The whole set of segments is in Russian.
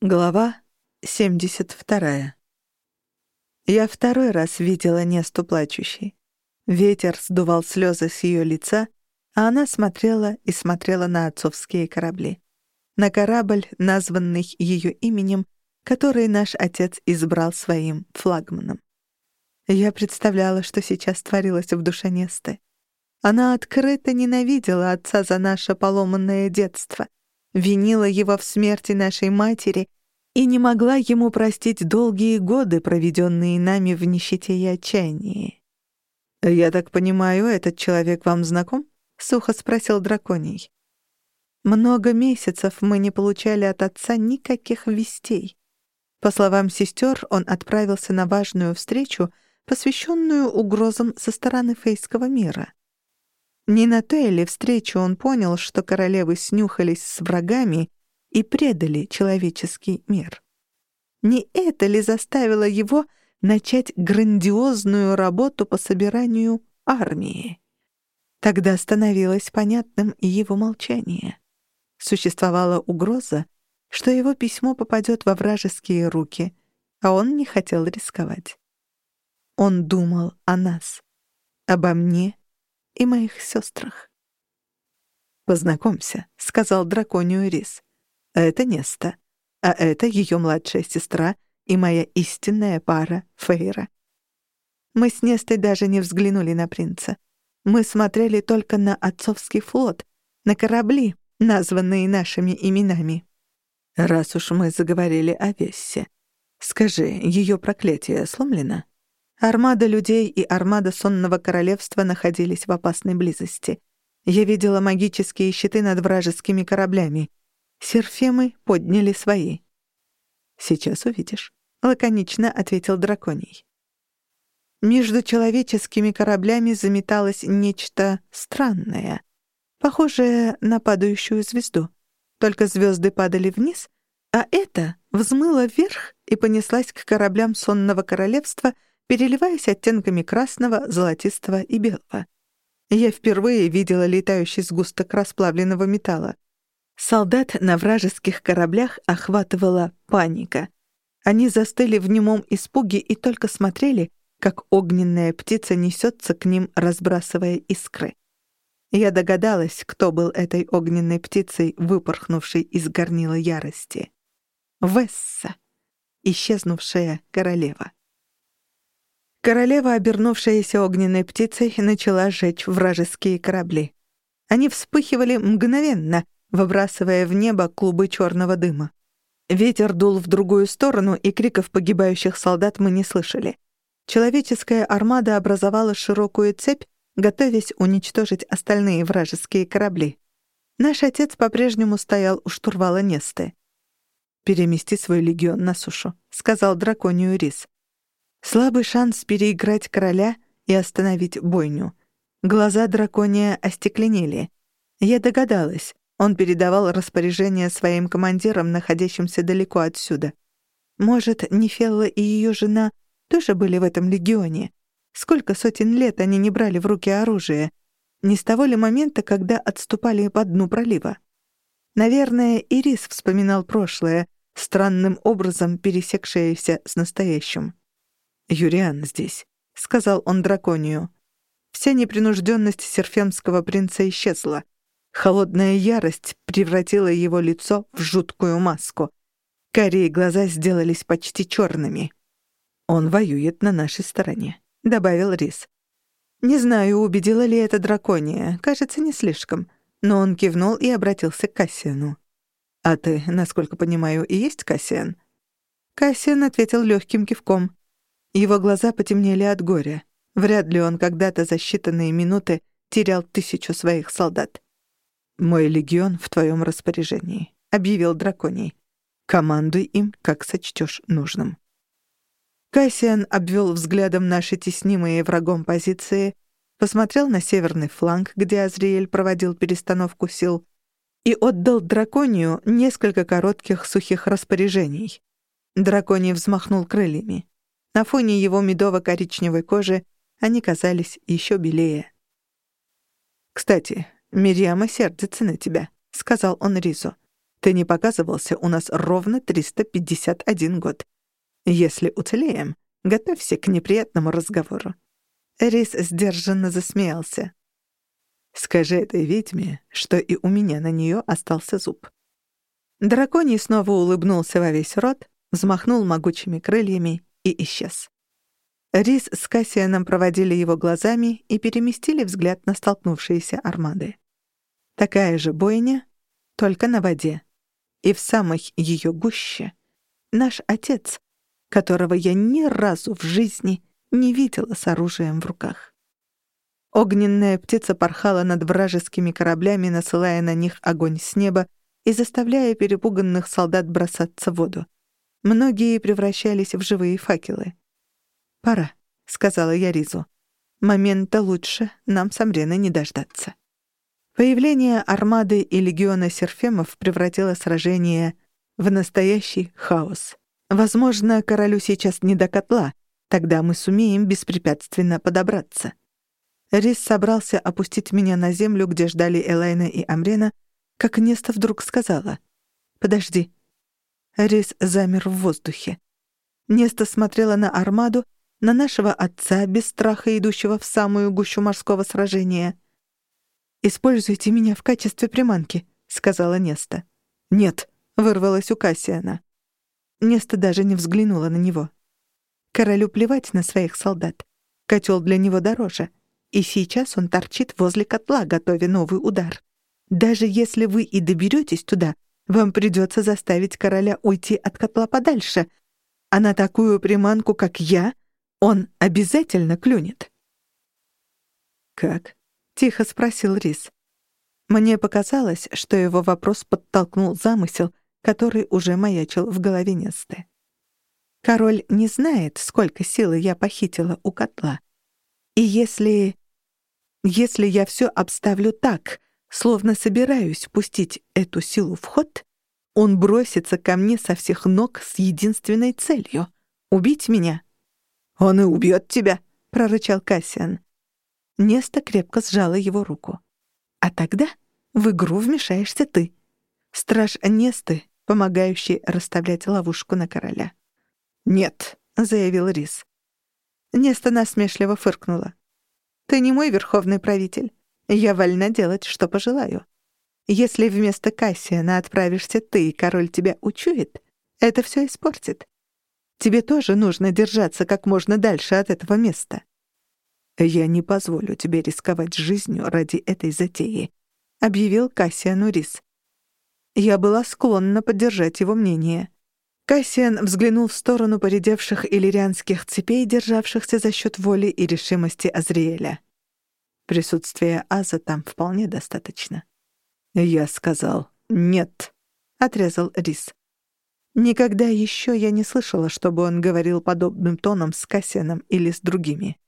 Глава 72. Я второй раз видела Несту плачущей. Ветер сдувал слезы с ее лица, а она смотрела и смотрела на отцовские корабли. На корабль, названный ее именем, который наш отец избрал своим флагманом. Я представляла, что сейчас творилось в душе Несты. Она открыто ненавидела отца за наше поломанное детство — винила его в смерти нашей матери и не могла ему простить долгие годы, проведенные нами в нищете и отчаянии. «Я так понимаю, этот человек вам знаком?» — сухо спросил драконий. Много месяцев мы не получали от отца никаких вестей. По словам сестер, он отправился на важную встречу, посвященную угрозам со стороны фейского мира. Не на той ли встрече он понял, что королевы снюхались с врагами и предали человеческий мир? Не это ли заставило его начать грандиозную работу по собиранию армии? Тогда становилось понятным и его молчание. Существовала угроза, что его письмо попадет во вражеские руки, а он не хотел рисковать. Он думал о нас, обо мне и моих сестрах. «Познакомься», — сказал драконию Рис. «Это Неста, а это ее младшая сестра и моя истинная пара Фейра». Мы с Нестой даже не взглянули на принца. Мы смотрели только на отцовский флот, на корабли, названные нашими именами. Раз уж мы заговорили о Вессе, скажи, ее проклятие сломлено? Армада людей и армада сонного королевства находились в опасной близости. Я видела магические щиты над вражескими кораблями. Серфемы подняли свои. «Сейчас увидишь», — лаконично ответил драконий. Между человеческими кораблями заметалось нечто странное, похожее на падающую звезду. Только звезды падали вниз, а это взмыло вверх и понеслась к кораблям сонного королевства — переливаясь оттенками красного, золотистого и белого. Я впервые видела летающий сгусток расплавленного металла. Солдат на вражеских кораблях охватывала паника. Они застыли в немом испуге и только смотрели, как огненная птица несется к ним, разбрасывая искры. Я догадалась, кто был этой огненной птицей, выпорхнувшей из горнила ярости. Весса, исчезнувшая королева. Королева, обернувшаяся огненной птицей, начала сжечь вражеские корабли. Они вспыхивали мгновенно, выбрасывая в небо клубы черного дыма. Ветер дул в другую сторону, и криков погибающих солдат мы не слышали. Человеческая армада образовала широкую цепь, готовясь уничтожить остальные вражеские корабли. Наш отец по-прежнему стоял у штурвала Несты. «Перемести свой легион на сушу», — сказал драконию Рис. Слабый шанс переиграть короля и остановить бойню. Глаза дракония остекленели. Я догадалась, он передавал распоряжение своим командирам, находящимся далеко отсюда. Может, Нефелла и ее жена тоже были в этом легионе? Сколько сотен лет они не брали в руки оружие? Не с того ли момента, когда отступали по дну пролива? Наверное, Ирис вспоминал прошлое, странным образом пересекшееся с настоящим. «Юриан здесь», — сказал он драконию. Вся непринужденность серфемского принца исчезла. Холодная ярость превратила его лицо в жуткую маску. Карие глаза сделались почти черными. «Он воюет на нашей стороне», — добавил Рис. Не знаю, убедила ли это дракония, кажется, не слишком, но он кивнул и обратился к Кассиану. «А ты, насколько понимаю, и есть Кассиан?» Кассиан ответил легким кивком. Его глаза потемнели от горя. Вряд ли он когда-то за считанные минуты терял тысячу своих солдат. «Мой легион в твоем распоряжении», — объявил драконий. «Командуй им, как сочтешь нужным». Кассиан обвел взглядом наши теснимые врагом позиции, посмотрел на северный фланг, где Азриэль проводил перестановку сил, и отдал драконию несколько коротких сухих распоряжений. Драконий взмахнул крыльями. На фоне его медово-коричневой кожи они казались еще белее. «Кстати, Мирьяма сердится на тебя», — сказал он Ризу. Ты не показывался у нас ровно 351 год. Если уцелеем, готовься к неприятному разговору». Рис сдержанно засмеялся. «Скажи этой ведьме, что и у меня на нее остался зуб». Драконий снова улыбнулся во весь рот, взмахнул могучими крыльями и исчез. Рис с Кассианом проводили его глазами и переместили взгляд на столкнувшиеся армады. Такая же бойня, только на воде. И в самой ее гуще наш отец, которого я ни разу в жизни не видела с оружием в руках. Огненная птица порхала над вражескими кораблями, насылая на них огонь с неба и заставляя перепуганных солдат бросаться в воду. Многие превращались в живые факелы. «Пора», — сказала я Ризу. «Момента лучше, нам с Амреной не дождаться». Появление армады и легиона серфемов превратило сражение в настоящий хаос. Возможно, королю сейчас не до котла, тогда мы сумеем беспрепятственно подобраться. Рис собрался опустить меня на землю, где ждали Элайна и Амрена, как Неста вдруг сказала. «Подожди». Рис замер в воздухе. Неста смотрела на армаду, на нашего отца, без страха идущего в самую гущу морского сражения — «Используйте меня в качестве приманки», — сказала Неста. «Нет», — вырвалась у Кассиана. Неста даже не взглянула на него. Королю плевать на своих солдат. Котел для него дороже. И сейчас он торчит возле котла, готовя новый удар. Даже если вы и доберетесь туда, вам придется заставить короля уйти от котла подальше. А на такую приманку, как я, он обязательно клюнет. «Как?» тихо спросил Рис. Мне показалось, что его вопрос подтолкнул замысел, который уже маячил в голове Несты. Король не знает, сколько силы я похитила у котла. И если... Если я все обставлю так, словно собираюсь пустить эту силу в ход, он бросится ко мне со всех ног с единственной целью — убить меня. «Он и убьет тебя», — прорычал Кассиан. Неста крепко сжала его руку. «А тогда в игру вмешаешься ты. Страж Несты, помогающий расставлять ловушку на короля». «Нет», — заявил Рис. Неста насмешливо фыркнула. «Ты не мой верховный правитель. Я вольна делать, что пожелаю. Если вместо Кассиана отправишься ты, и король тебя учует, это все испортит. Тебе тоже нужно держаться как можно дальше от этого места. «Я не позволю тебе рисковать жизнью ради этой затеи», — объявил Кассиан Рис. Я была склонна поддержать его мнение. Кассиан взглянул в сторону поредевших иллирианских цепей, державшихся за счет воли и решимости Азриэля. Присутствия Аза там вполне достаточно. «Я сказал «нет», — отрезал Рис. Никогда еще я не слышала, чтобы он говорил подобным тоном с Кассианом или с другими.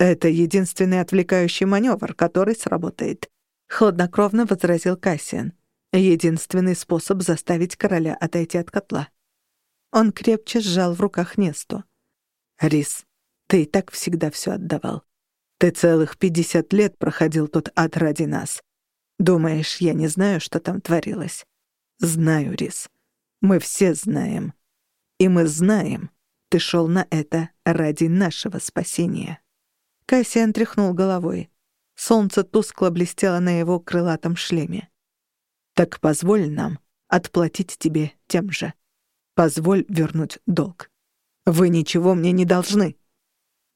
«Это единственный отвлекающий маневр, который сработает», — хладнокровно возразил Кассиан. «Единственный способ заставить короля отойти от котла». Он крепче сжал в руках Несту. «Рис, ты и так всегда все отдавал. Ты целых пятьдесят лет проходил тот ад ради нас. Думаешь, я не знаю, что там творилось? Знаю, Рис. Мы все знаем. И мы знаем, ты шел на это ради нашего спасения». Кассиан тряхнул головой. Солнце тускло блестело на его крылатом шлеме. «Так позволь нам отплатить тебе тем же. Позволь вернуть долг. Вы ничего мне не должны».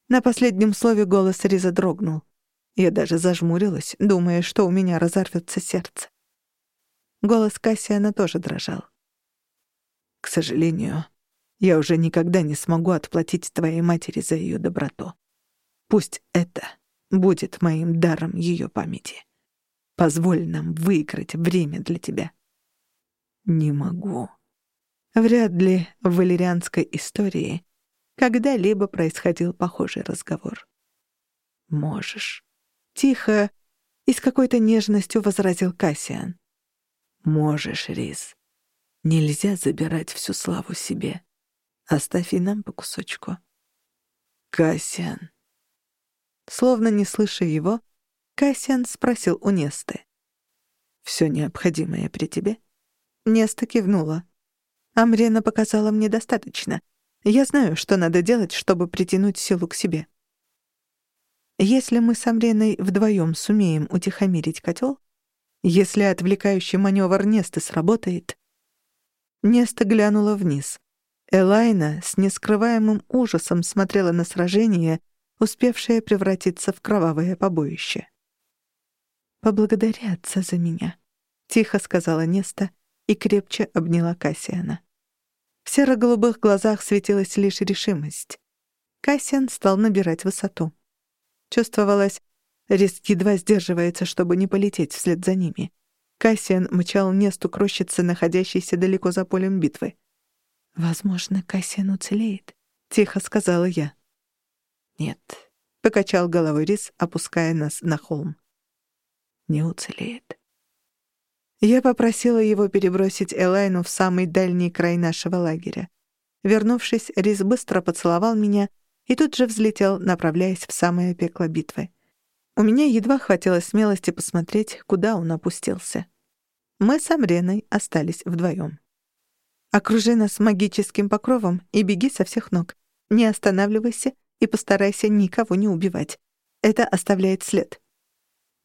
На последнем слове голос Риза дрогнул. Я даже зажмурилась, думая, что у меня разорвется сердце. Голос Кассиана тоже дрожал. «К сожалению, я уже никогда не смогу отплатить твоей матери за ее доброту. Пусть это будет моим даром ее памяти. Позволь нам выиграть время для тебя. Не могу. Вряд ли в валерианской истории когда-либо происходил похожий разговор. Можешь. Тихо и с какой-то нежностью возразил Кассиан. Можешь, Рис. Нельзя забирать всю славу себе. Оставь и нам по кусочку. Кассиан. Словно не слыша его, Кассиан спросил у Несты. «Всё необходимое при тебе?» Неста кивнула. Амрена показала мне достаточно. Я знаю, что надо делать, чтобы притянуть силу к себе. Если мы с Амреной вдвоем сумеем утихомирить котел, если отвлекающий маневр Несты сработает... Неста глянула вниз. Элайна с нескрываемым ужасом смотрела на сражение, успевшее превратиться в кровавое побоище. «Поблагодари отца за меня», — тихо сказала Неста и крепче обняла Кассиана. В серо-голубых глазах светилась лишь решимость. Кассиан стал набирать высоту. Чувствовалось, Риск едва сдерживается, чтобы не полететь вслед за ними. Кассиан мчал Несту к рощице, находящейся далеко за полем битвы. «Возможно, Кассиан уцелеет», — тихо сказала я. «Нет», — покачал головой Рис, опуская нас на холм. «Не уцелеет». Я попросила его перебросить Элайну в самый дальний край нашего лагеря. Вернувшись, Рис быстро поцеловал меня и тут же взлетел, направляясь в самое пекло битвы. У меня едва хватило смелости посмотреть, куда он опустился. Мы с Амреной остались вдвоем. Окружи нас магическим покровом и беги со всех ног. Не останавливайся и постарайся никого не убивать. Это оставляет след.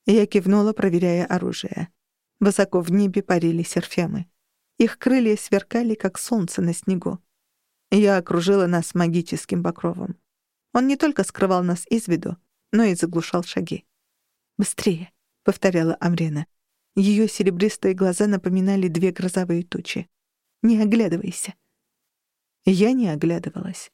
Я кивнула, проверяя оружие. Высоко в небе парили серфемы. Их крылья сверкали, как солнце на снегу. Я окружила нас магическим покровом. Он не только скрывал нас из виду, но и заглушал шаги. «Быстрее!» — повторяла Амрена. Ее серебристые глаза напоминали две грозовые тучи. Не оглядывайся». Я не оглядывалась.